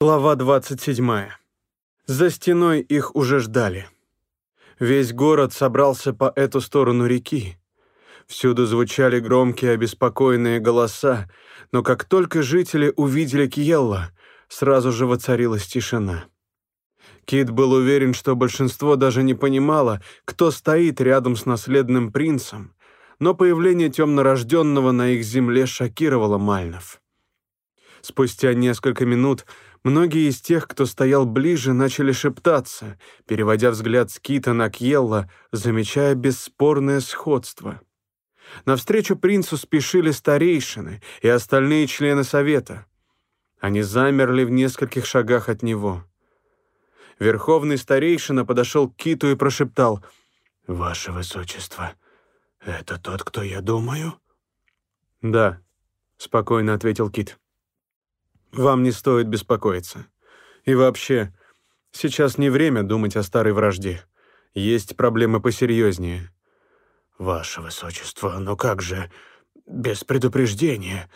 Глава 27. За стеной их уже ждали. Весь город собрался по эту сторону реки. Всюду звучали громкие обеспокоенные голоса, но как только жители увидели Кьелла, сразу же воцарилась тишина. Кит был уверен, что большинство даже не понимало, кто стоит рядом с наследным принцем, но появление темнорожденного на их земле шокировало Мальнов. Спустя несколько минут многие из тех, кто стоял ближе, начали шептаться, переводя взгляд с Кита на Кьелла, замечая бесспорное сходство. Навстречу принцу спешили старейшины и остальные члены совета. Они замерли в нескольких шагах от него. Верховный старейшина подошел к Киту и прошептал «Ваше Высочество, это тот, кто я думаю?» «Да», — спокойно ответил Кит. Вам не стоит беспокоиться. И вообще, сейчас не время думать о старой вражде. Есть проблемы посерьезнее. Ваше Высочество, но как же без предупреждения?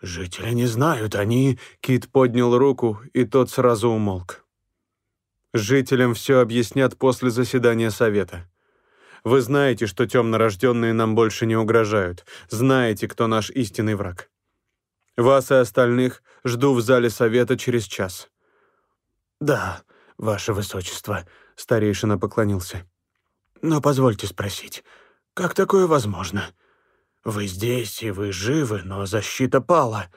Жители не знают, они... Кит поднял руку, и тот сразу умолк. Жителям все объяснят после заседания совета. Вы знаете, что темнорожденные нам больше не угрожают. Знаете, кто наш истинный враг. Вас и остальных жду в зале совета через час». «Да, ваше высочество», — старейшина поклонился. «Но позвольте спросить, как такое возможно? Вы здесь, и вы живы, но защита пала».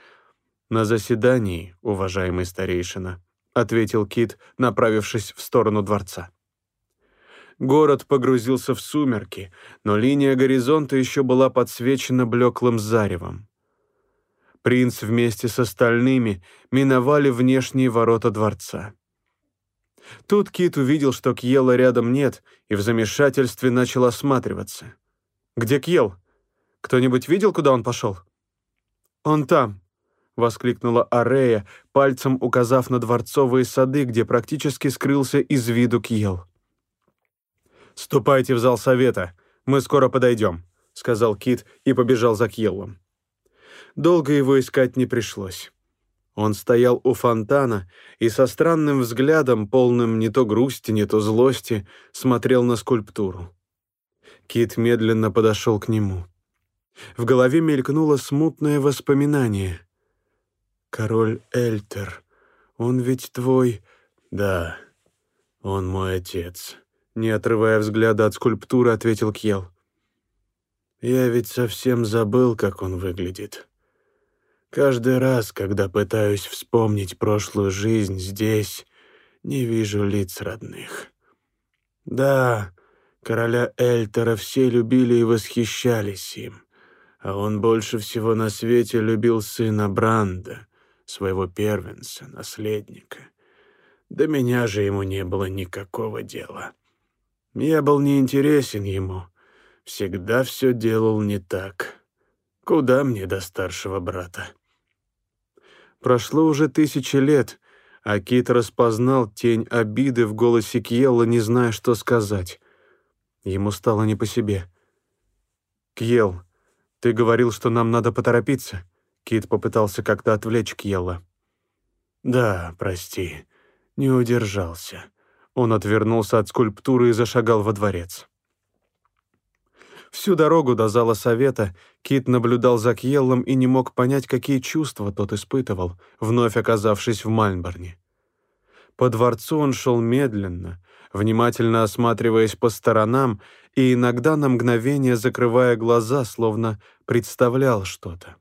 «На заседании, уважаемый старейшина», — ответил Кит, направившись в сторону дворца. Город погрузился в сумерки, но линия горизонта еще была подсвечена блеклым заревом. Принц вместе с остальными миновали внешние ворота дворца. Тут Кит увидел, что Кьела рядом нет, и в замешательстве начал осматриваться. «Где Кьел? Кто-нибудь видел, куда он пошел?» «Он там», — воскликнула Арея, пальцем указав на дворцовые сады, где практически скрылся из виду Кьел. «Ступайте в зал совета, мы скоро подойдем», — сказал Кит и побежал за Кьеллом. Долго его искать не пришлось. Он стоял у фонтана и со странным взглядом, полным не то грусти, не то злости, смотрел на скульптуру. Кит медленно подошел к нему. В голове мелькнуло смутное воспоминание. «Король Эльтер, он ведь твой...» «Да, он мой отец», — не отрывая взгляда от скульптуры, ответил Кьел. «Я ведь совсем забыл, как он выглядит». Каждый раз, когда пытаюсь вспомнить прошлую жизнь здесь, не вижу лиц родных. Да, короля Эльтера все любили и восхищались им, а он больше всего на свете любил сына Бранда, своего первенца, наследника. До меня же ему не было никакого дела. Я был неинтересен ему, всегда все делал не так. Куда мне до старшего брата? Прошло уже тысячи лет, а Кит распознал тень обиды в голосе Кьелла, не зная, что сказать. Ему стало не по себе. «Кьелл, ты говорил, что нам надо поторопиться?» Кит попытался как-то отвлечь Кьелла. «Да, прости, не удержался». Он отвернулся от скульптуры и зашагал во дворец. Всю дорогу до зала совета Кит наблюдал за Кьеллом и не мог понять, какие чувства тот испытывал, вновь оказавшись в Мальнборне. По дворцу он шел медленно, внимательно осматриваясь по сторонам и иногда на мгновение закрывая глаза, словно представлял что-то.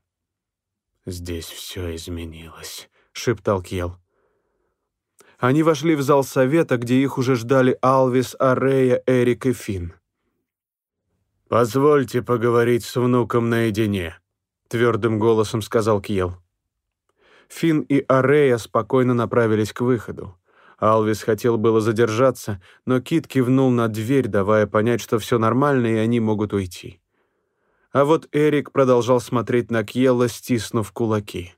«Здесь все изменилось», — шептал Кьел. Они вошли в зал совета, где их уже ждали Алвис, Арея, Эрик и Финн. «Позвольте поговорить с внуком наедине», — твердым голосом сказал Кьел. Финн и Арея спокойно направились к выходу. Алвис хотел было задержаться, но Кит кивнул на дверь, давая понять, что все нормально, и они могут уйти. А вот Эрик продолжал смотреть на Кьела, стиснув кулаки.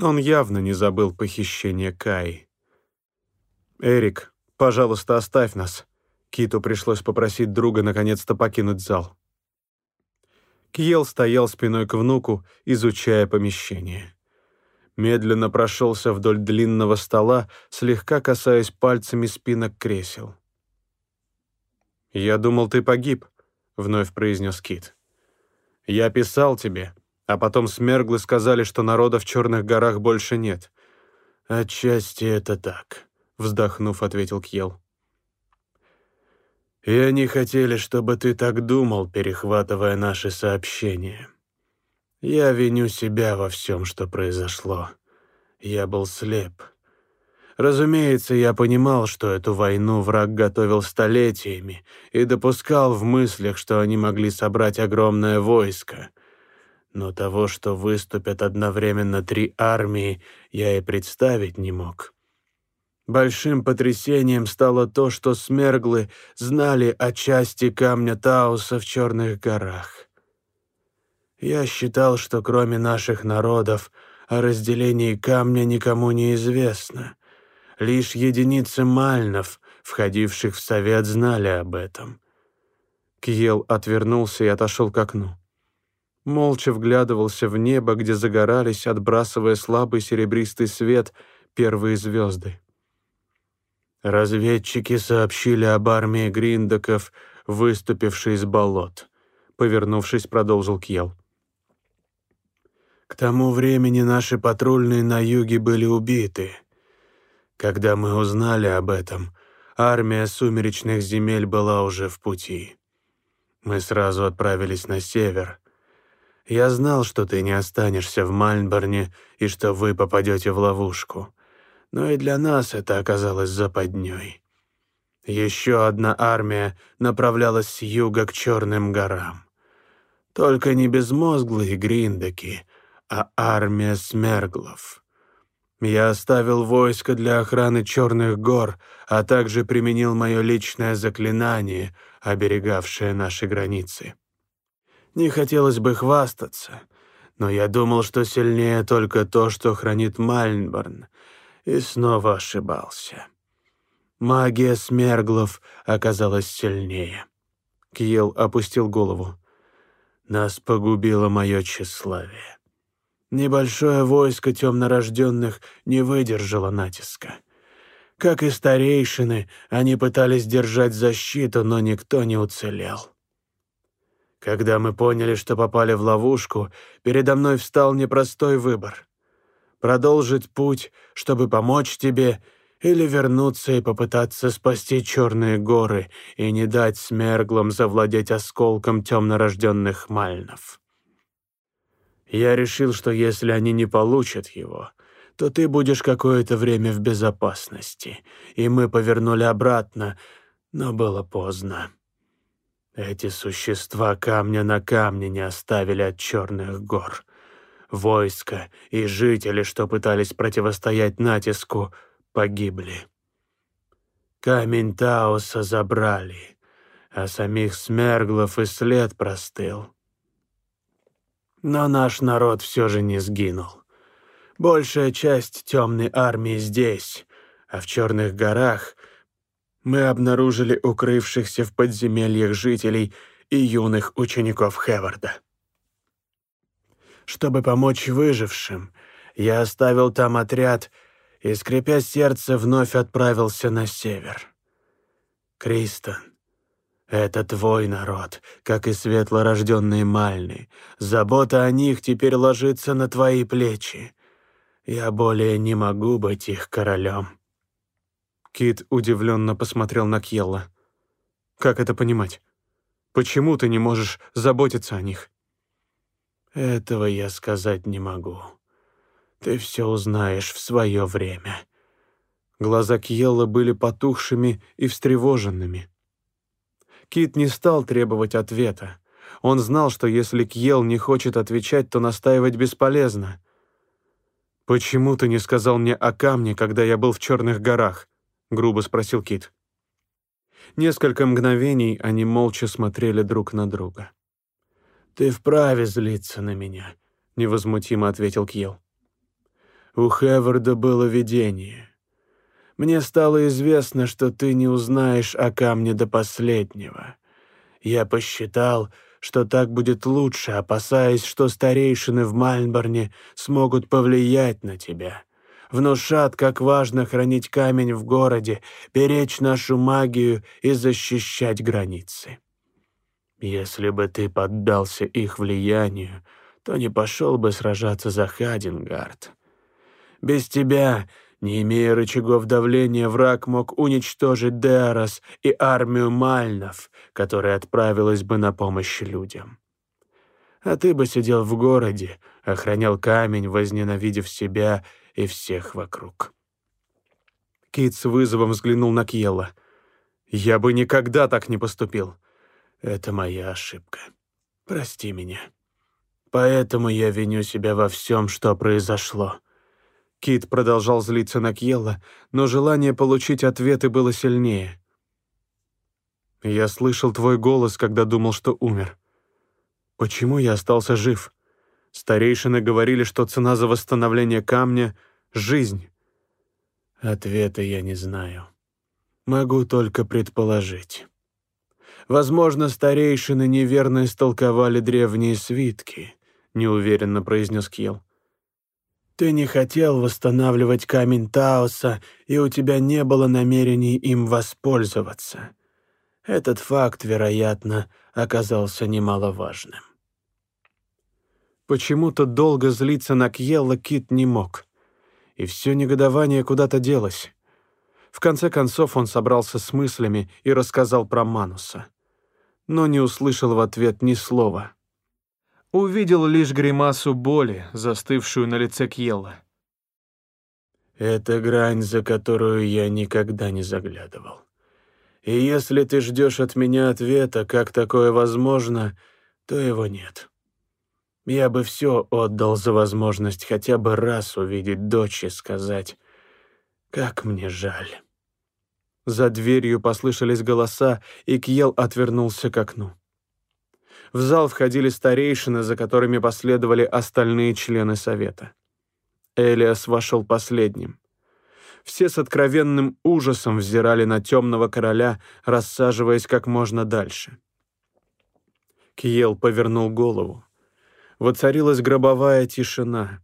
Он явно не забыл похищение Каи. «Эрик, пожалуйста, оставь нас», Киту пришлось попросить друга наконец-то покинуть зал. Кьел стоял спиной к внуку, изучая помещение. медленно прошелся вдоль длинного стола, слегка касаясь пальцами спинок кресел. «Я думал, ты погиб», — вновь произнес Кит. «Я писал тебе, а потом смерглы сказали, что народа в Черных горах больше нет». «Отчасти это так», — вздохнув, ответил Кьел. «И они хотели, чтобы ты так думал, перехватывая наши сообщения. Я виню себя во всем, что произошло. Я был слеп. Разумеется, я понимал, что эту войну враг готовил столетиями и допускал в мыслях, что они могли собрать огромное войско. Но того, что выступят одновременно три армии, я и представить не мог. Большим потрясением стало то, что смерглы знали о части камня Тауса в Черных горах. Я считал, что кроме наших народов о разделении камня никому не известно. Лишь единицы мальнов, входивших в совет, знали об этом. Кьел отвернулся и отошел к окну. Молча вглядывался в небо, где загорались, отбрасывая слабый серебристый свет, первые звезды. Разведчики сообщили об армии гриндаков, выступившей из болот. Повернувшись, продолжил Кьел. К тому времени наши патрульные на юге были убиты. Когда мы узнали об этом, армия сумеречных земель была уже в пути. Мы сразу отправились на север. Я знал, что ты не останешься в Мальнборне и что вы попадете в ловушку. Но и для нас это оказалось западней. Еще одна армия направлялась с юга к Черным горам. Только не безмозглые гриндаки, а армия смерглов. Я оставил войско для охраны Черных гор, а также применил мое личное заклинание, оберегавшее наши границы. Не хотелось бы хвастаться, но я думал, что сильнее только то, что хранит Мальнборн, и снова ошибался. Магия смерглов оказалась сильнее. Кьел опустил голову. Нас погубило мое тщеславие. Небольшое войско темнорожденных не выдержало натиска. Как и старейшины, они пытались держать защиту, но никто не уцелел. Когда мы поняли, что попали в ловушку, передо мной встал непростой выбор. Продолжить путь, чтобы помочь тебе, или вернуться и попытаться спасти Черные горы и не дать смерглам завладеть осколком темнорожденных мальнов. Я решил, что если они не получат его, то ты будешь какое-то время в безопасности. И мы повернули обратно, но было поздно. Эти существа камня на камне не оставили от черных гор. Войско и жители, что пытались противостоять натиску, погибли. Камень Таоса забрали, а самих Смерглов и след простыл. Но наш народ все же не сгинул. Большая часть темной армии здесь, а в Черных горах мы обнаружили укрывшихся в подземельях жителей и юных учеников Хеварда. Чтобы помочь выжившим, я оставил там отряд и, скрипя сердце, вновь отправился на север. Кристон, это твой народ, как и светлорожденные Мальны. Забота о них теперь ложится на твои плечи. Я более не могу быть их королем». Кит удивленно посмотрел на Кьелла. «Как это понимать? Почему ты не можешь заботиться о них?» «Этого я сказать не могу. Ты все узнаешь в свое время». Глаза Кьелла были потухшими и встревоженными. Кит не стал требовать ответа. Он знал, что если Кьел не хочет отвечать, то настаивать бесполезно. «Почему ты не сказал мне о камне, когда я был в Черных горах?» — грубо спросил Кит. Несколько мгновений они молча смотрели друг на друга. «Ты вправе злиться на меня», — невозмутимо ответил Кьел. «У Хеварда было видение. Мне стало известно, что ты не узнаешь о камне до последнего. Я посчитал, что так будет лучше, опасаясь, что старейшины в Мальборне смогут повлиять на тебя. Внушат, как важно хранить камень в городе, беречь нашу магию и защищать границы. Если бы ты поддался их влиянию, то не пошел бы сражаться за Хадингард. Без тебя не имея рычагов давления, враг мог уничтожить Деорос и армию Мальнов, которая отправилась бы на помощь людям. А ты бы сидел в городе, охранял камень, возненавидев себя и всех вокруг. Кит с вызовом взглянул на Кьелла. «Я бы никогда так не поступил. Это моя ошибка. Прости меня. Поэтому я виню себя во всем, что произошло. Кит продолжал злиться на Кьелла, но желание получить ответы было сильнее. «Я слышал твой голос, когда думал, что умер. Почему я остался жив? Старейшины говорили, что цена за восстановление камня — жизнь». Ответа я не знаю. Могу только предположить. Возможно, старейшины неверно истолковали древние свитки, неуверенно произнес Кьел. Ты не хотел восстанавливать камень Таоса, и у тебя не было намерений им воспользоваться. Этот факт, вероятно, оказался немаловажным. Почему-то долго злиться на Кьелла Кит не мог. И все негодование куда-то делось. В конце концов он собрался с мыслями и рассказал про Мануса. Но не услышал в ответ ни слова — увидел лишь гримасу боли, застывшую на лице Кьелла. «Это грань, за которую я никогда не заглядывал. И если ты ждешь от меня ответа, как такое возможно, то его нет. Я бы все отдал за возможность хотя бы раз увидеть дочь и сказать, как мне жаль». За дверью послышались голоса, и Кьел отвернулся к окну. В зал входили старейшины, за которыми последовали остальные члены совета. Элиас вошел последним. Все с откровенным ужасом взирали на темного короля, рассаживаясь как можно дальше. Киел повернул голову. Воцарилась гробовая тишина.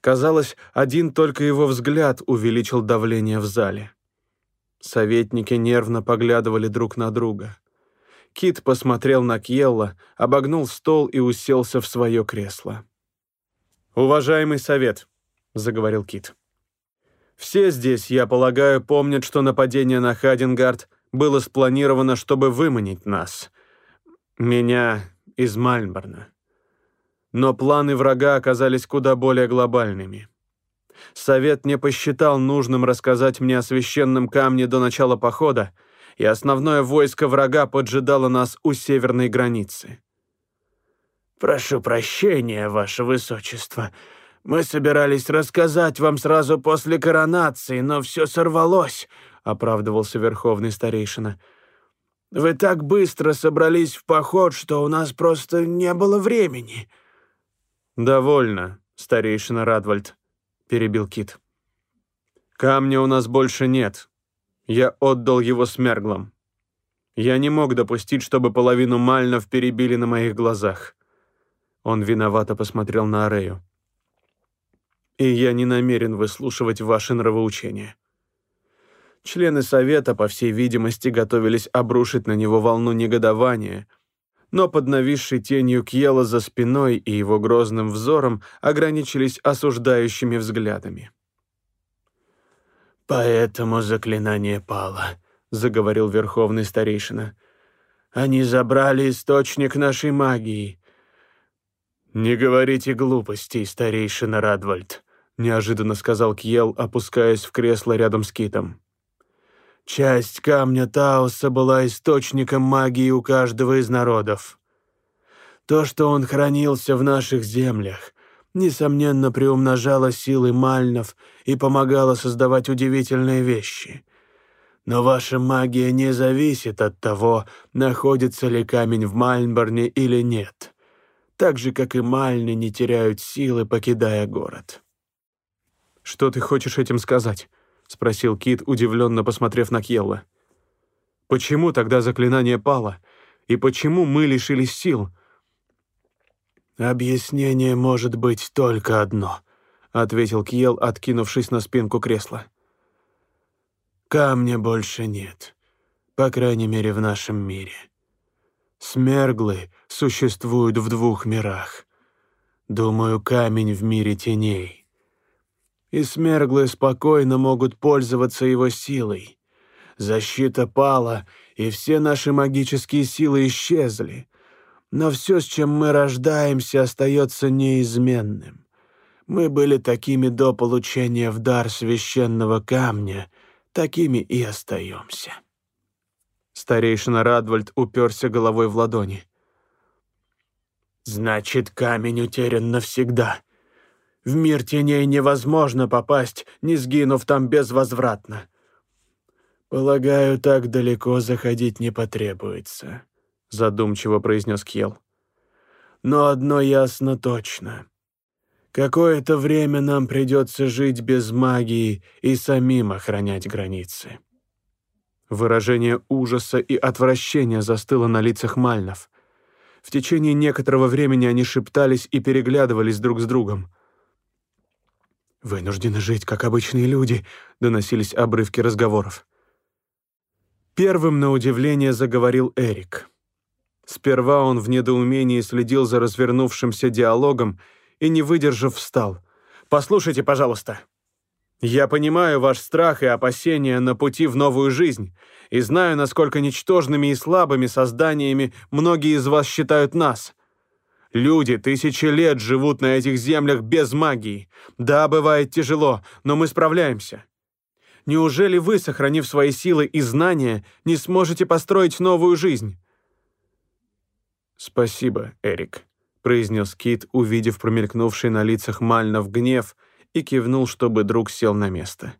Казалось, один только его взгляд увеличил давление в зале. Советники нервно поглядывали друг на друга. Кит посмотрел на Кьелла, обогнул стол и уселся в свое кресло. «Уважаемый совет», — заговорил Кит. «Все здесь, я полагаю, помнят, что нападение на Хадингард было спланировано, чтобы выманить нас. Меня из Мальборна. Но планы врага оказались куда более глобальными. Совет не посчитал нужным рассказать мне о священном камне до начала похода, и основное войско врага поджидало нас у северной границы. «Прошу прощения, ваше высочество. Мы собирались рассказать вам сразу после коронации, но все сорвалось», — оправдывался верховный старейшина. «Вы так быстро собрались в поход, что у нас просто не было времени». «Довольно, старейшина Радвальд», — перебил Кит. «Камня у нас больше нет, я отдал его смерглам. Я не мог допустить, чтобы половину мальнов перебили на моих глазах. Он виновато посмотрел на Арею. И я не намерен выслушивать ваши нравоучения. Члены совета, по всей видимости, готовились обрушить на него волну негодования, но под нависшей тенью Кьела за спиной и его грозным взором ограничились осуждающими взглядами. «Поэтому заклинание пало», — заговорил верховный старейшина. «Они забрали источник нашей магии». «Не говорите глупостей, старейшина Радвальд», — неожиданно сказал Кьел, опускаясь в кресло рядом с Китом. «Часть камня Таоса была источником магии у каждого из народов. То, что он хранился в наших землях, несомненно, приумножала силы мальнов и помогала создавать удивительные вещи. Но ваша магия не зависит от того, находится ли камень в Мальнборне или нет, так же, как и мальны не теряют силы, покидая город. «Что ты хочешь этим сказать?» — спросил Кит, удивленно посмотрев на Кьелла. «Почему тогда заклинание пало? И почему мы лишились сил?» «Объяснение может быть только одно», — ответил Кьел, откинувшись на спинку кресла. «Камня больше нет, по крайней мере, в нашем мире. Смерглы существуют в двух мирах. Думаю, камень в мире теней. И смерглы спокойно могут пользоваться его силой. Защита пала, и все наши магические силы исчезли. Но все, с чем мы рождаемся, остается неизменным. Мы были такими до получения в дар священного камня, такими и остаемся. Старейшина Радвальд уперся головой в ладони. «Значит, камень утерян навсегда. В мир теней невозможно попасть, не сгинув там безвозвратно. Полагаю, так далеко заходить не потребуется», — задумчиво произнес Кьел. «Но одно ясно точно. Какое-то время нам придется жить без магии и самим охранять границы». Выражение ужаса и отвращения застыло на лицах Мальнов. В течение некоторого времени они шептались и переглядывались друг с другом. «Вынуждены жить, как обычные люди», — доносились обрывки разговоров. Первым, на удивление, заговорил Эрик. Сперва он в недоумении следил за развернувшимся диалогом и, не выдержав, встал. «Послушайте, пожалуйста», я понимаю ваш страх и опасения на пути в новую жизнь, и знаю, насколько ничтожными и слабыми созданиями многие из вас считают нас. Люди тысячи лет живут на этих землях без магии. Да, бывает тяжело, но мы справляемся. Неужели вы, сохранив свои силы и знания, не сможете построить новую жизнь? «Спасибо, Эрик», — произнес Кит, увидев промелькнувший на лицах Мальнов гнев — и кивнул, чтобы друг сел на место.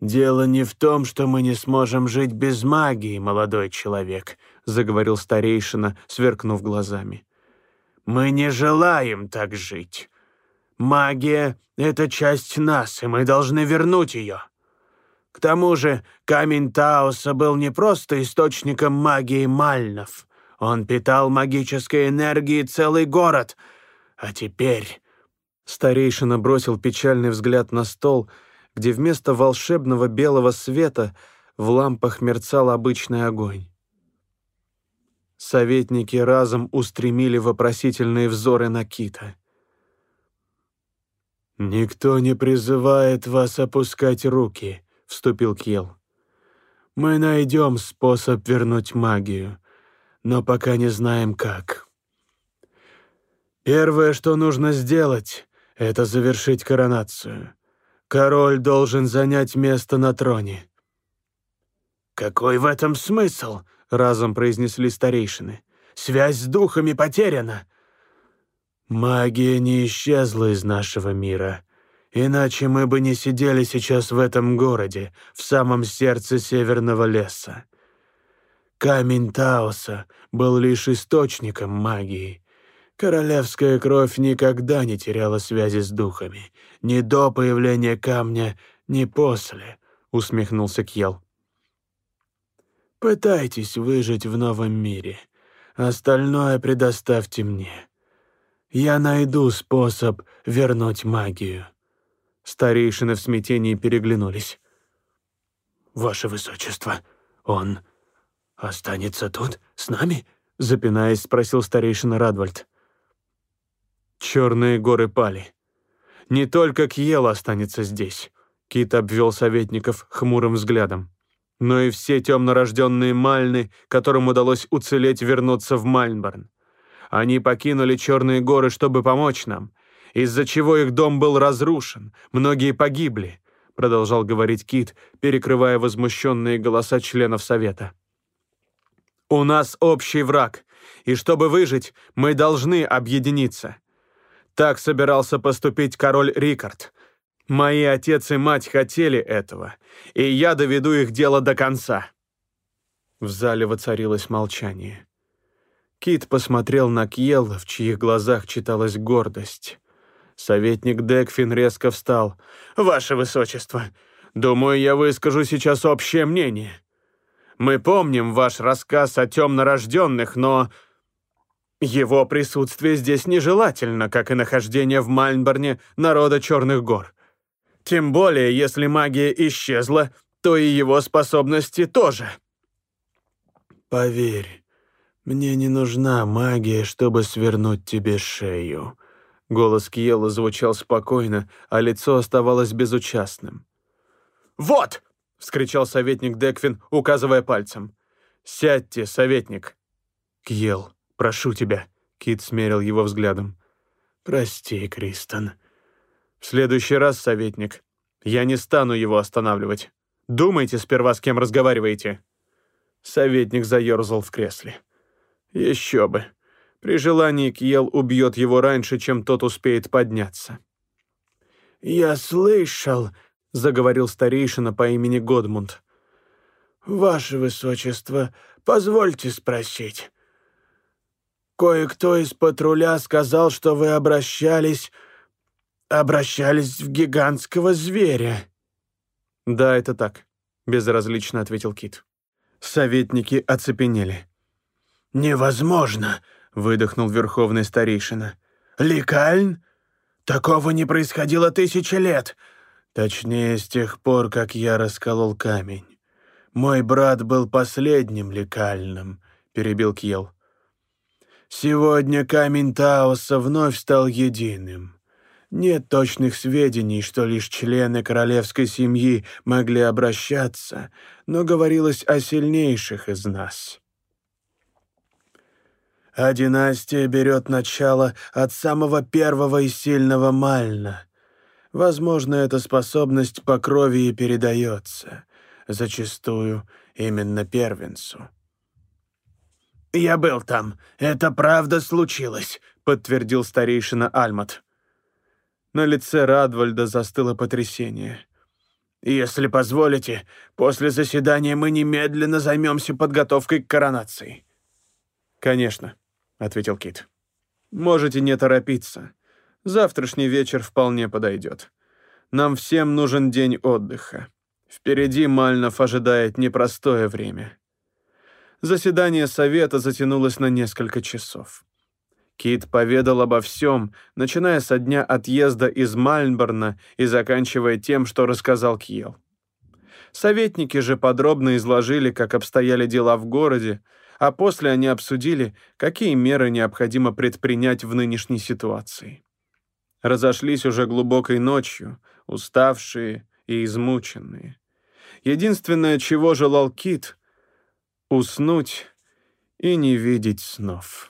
«Дело не в том, что мы не сможем жить без магии, молодой человек», — заговорил старейшина, сверкнув глазами. «Мы не желаем так жить. Магия — это часть нас, и мы должны вернуть ее. К тому же камень Таоса был не просто источником магии Мальнов. Он питал магической энергией целый город. А теперь Старейшина бросил печальный взгляд на стол, где вместо волшебного белого света в лампах мерцал обычный огонь. Советники разом устремили вопросительные взоры на Кита. «Никто не призывает вас опускать руки», — вступил Кьел. «Мы найдем способ вернуть магию, но пока не знаем как. Первое, что нужно сделать, это завершить коронацию. Король должен занять место на троне». «Какой в этом смысл?» — разом произнесли старейшины. «Связь с духами потеряна». «Магия не исчезла из нашего мира. Иначе мы бы не сидели сейчас в этом городе, в самом сердце северного леса. Камень Таоса был лишь источником магии, Королевская кровь никогда не теряла связи с духами. Ни до появления камня, ни после», — усмехнулся Кьел. «Пытайтесь выжить в новом мире. Остальное предоставьте мне. Я найду способ вернуть магию». Старейшины в смятении переглянулись. «Ваше Высочество, он останется тут, с нами?» Запинаясь, спросил старейшина Радвальд. Черные горы пали. Не только Кьел останется здесь. Кит обвел советников хмурым взглядом. Но и все темнорожденные Мальны, которым удалось уцелеть, вернуться в Мальнборн. Они покинули Черные горы, чтобы помочь нам, из-за чего их дом был разрушен, многие погибли, продолжал говорить Кит, перекрывая возмущенные голоса членов Совета. «У нас общий враг, и чтобы выжить, мы должны объединиться. Так собирался поступить король Рикард. Мои отец и мать хотели этого, и я доведу их дело до конца». В зале воцарилось молчание. Кит посмотрел на Кьелла, в чьих глазах читалась гордость. Советник Декфин резко встал. «Ваше Высочество, думаю, я выскажу сейчас общее мнение. Мы помним ваш рассказ о темнорожденных, но его присутствие здесь нежелательно, как и нахождение в Мальнборне народа Черных гор. Тем более, если магия исчезла, то и его способности тоже. Поверь, мне не нужна магия, чтобы свернуть тебе шею. Голос Киела звучал спокойно, а лицо оставалось безучастным. «Вот!» — вскричал советник Деквин, указывая пальцем. «Сядьте, советник!» «Кьел, прошу тебя!» — Кит смерил его взглядом. «Прости, Кристон». «В следующий раз, советник, я не стану его останавливать. Думайте сперва, с кем разговариваете». Советник заерзал в кресле. «Еще бы. При желании Кьел убьет его раньше, чем тот успеет подняться». «Я слышал», — заговорил старейшина по имени Годмунд. «Ваше Высочество, позвольте спросить. Кое-кто из патруля сказал, что вы обращались... обращались в гигантского зверя». «Да, это так», — безразлично ответил Кит. Советники оцепенели. «Невозможно!» — выдохнул верховный старейшина. «Ликальн? Такого не происходило тысячи лет. Точнее, с тех пор, как я расколол камень. Мой брат был последним лекальным», — перебил Кьел. «Сегодня камень Таоса вновь стал единым. Нет точных сведений, что лишь члены королевской семьи могли обращаться, но говорилось о сильнейших из нас. А династия берет начало от самого первого и сильного Мальна. Возможно, эта способность по крови и передается, зачастую именно первенцу. «Я был там. Это правда случилось», — подтвердил старейшина Альмат. На лице Радвальда застыло потрясение. «Если позволите, после заседания мы немедленно займемся подготовкой к коронации». «Конечно», — ответил Кит. «Можете не торопиться. Завтрашний вечер вполне подойдет. Нам всем нужен день отдыха. Впереди Мальнов ожидает непростое время». Заседание совета затянулось на несколько часов. Кит поведал обо всем, начиная со дня отъезда из Мальнборна и заканчивая тем, что рассказал Кьел. Советники же подробно изложили, как обстояли дела в городе, а после они обсудили, какие меры необходимо предпринять в нынешней ситуации. Разошлись уже глубокой ночью, уставшие и измученные. Единственное, чего желал Кит — уснуть и не видеть снов.